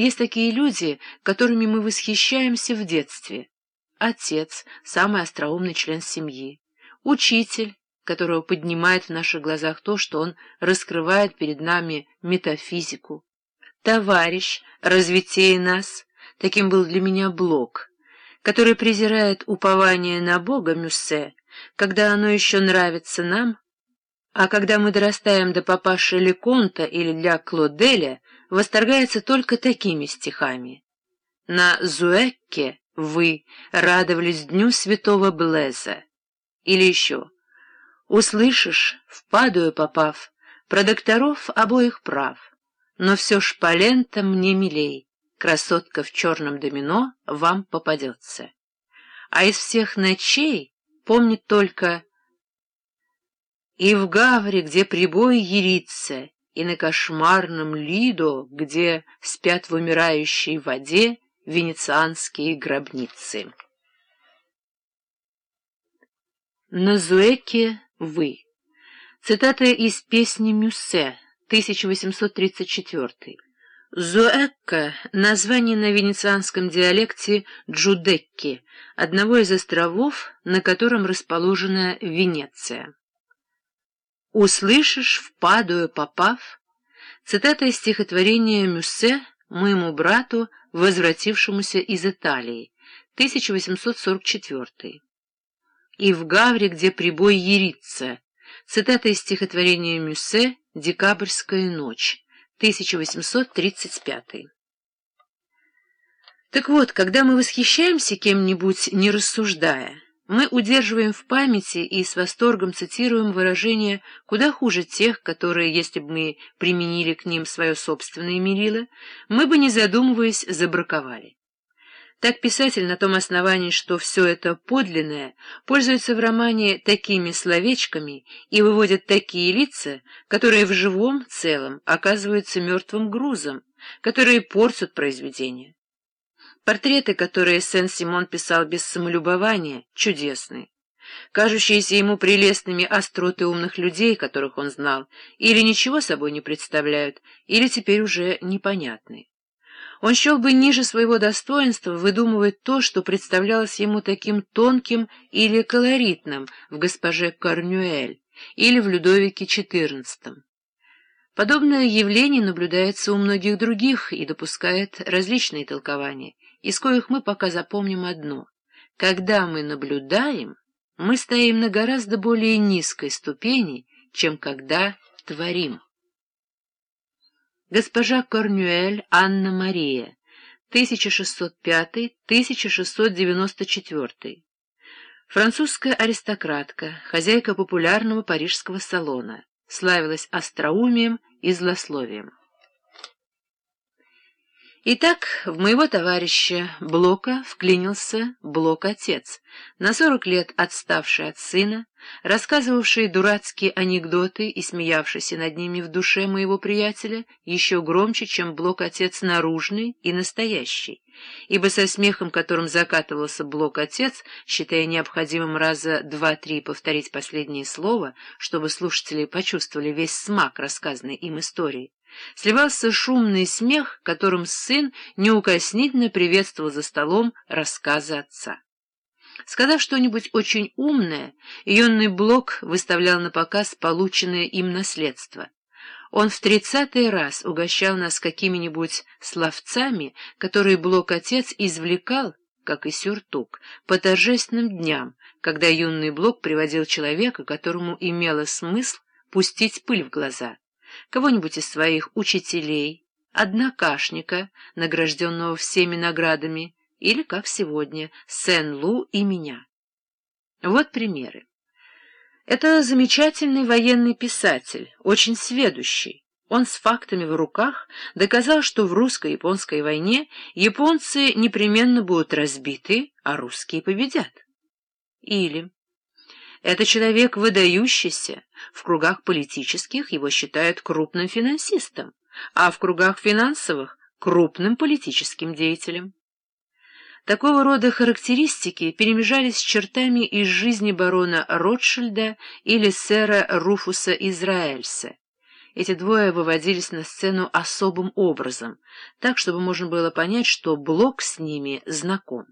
Есть такие люди, которыми мы восхищаемся в детстве. Отец — самый остроумный член семьи. Учитель, которого поднимает в наших глазах то, что он раскрывает перед нами метафизику. Товарищ, развитее нас, таким был для меня Блок, который презирает упование на Бога Мюссе, когда оно еще нравится нам, а когда мы дорастаем до папаши Леконта или для Клоделя, восторгается только такими стихами. На Зуэкке вы радовались Дню Святого Блеза. Или еще «Услышишь, в Падую попав, про докторов обоих прав, но все ж полента мне милей, красотка в черном домино вам попадется. А из всех ночей помнит только и в Гавре, где прибой ерится, и на кошмарном Лидо, где спят в умирающей воде венецианские гробницы. На Зуэке вы. Цитата из песни Мюссе, 1834. Зуэкка — название на венецианском диалекте Джудекки, одного из островов, на котором расположена Венеция. «Услышишь, в попав» — цитата из стихотворения Мюссе «Моему брату, возвратившемуся из Италии», 1844. «И в Гавре, где прибой ерится» — цитата из стихотворения Мюссе «Декабрьская ночь», 1835. Так вот, когда мы восхищаемся кем-нибудь, не рассуждая, мы удерживаем в памяти и с восторгом цитируем выражения куда хуже тех, которые, если бы мы применили к ним свое собственное мерило, мы бы, не задумываясь, забраковали. Так писатель на том основании, что все это подлинное, пользуется в романе такими словечками и выводит такие лица, которые в живом целом оказываются мертвым грузом, которые портят произведение. Портреты, которые Сен-Симон писал без самолюбования, чудесны. Кажущиеся ему прелестными остроты умных людей, которых он знал, или ничего собой не представляют, или теперь уже непонятны. Он счел бы ниже своего достоинства выдумывать то, что представлялось ему таким тонким или колоритным в госпоже Корнюэль или в Людовике XIV. Подобное явление наблюдается у многих других и допускает различные толкования из коих мы пока запомним одно. Когда мы наблюдаем, мы стоим на гораздо более низкой ступени, чем когда творим. Госпожа Корнюэль Анна Мария, 1605-1694. Французская аристократка, хозяйка популярного парижского салона, славилась остроумием и злословием. Итак, в моего товарища Блока вклинился Блок-отец, на сорок лет отставший от сына, рассказывавший дурацкие анекдоты и смеявшийся над ними в душе моего приятеля еще громче, чем Блок-отец наружный и настоящий, ибо со смехом, которым закатывался Блок-отец, считая необходимым раза два-три повторить последнее слово, чтобы слушатели почувствовали весь смак рассказанной им истории, сливался шумный смех, которым сын неукоснительно приветствовал за столом рассказы отца. Сказав что-нибудь очень умное, юный Блок выставлял на показ полученное им наследство. Он в тридцатый раз угощал нас какими-нибудь словцами, которые Блок-отец извлекал, как и сюртук, по торжественным дням, когда юный Блок приводил человека, которому имело смысл пустить пыль в глаза кого-нибудь из своих учителей, однокашника, награжденного всеми наградами, или, как сегодня, Сен-Лу и меня. Вот примеры. Это замечательный военный писатель, очень сведущий. Он с фактами в руках доказал, что в русско-японской войне японцы непременно будут разбиты, а русские победят. Или это человек выдающийся, в кругах политических его считают крупным финансистом, а в кругах финансовых — крупным политическим деятелем. Такого рода характеристики перемежались с чертами из жизни барона Ротшильда или сэра Руфуса Израэльса, эти двое выводились на сцену особым образом, так, чтобы можно было понять, что Блок с ними знаком.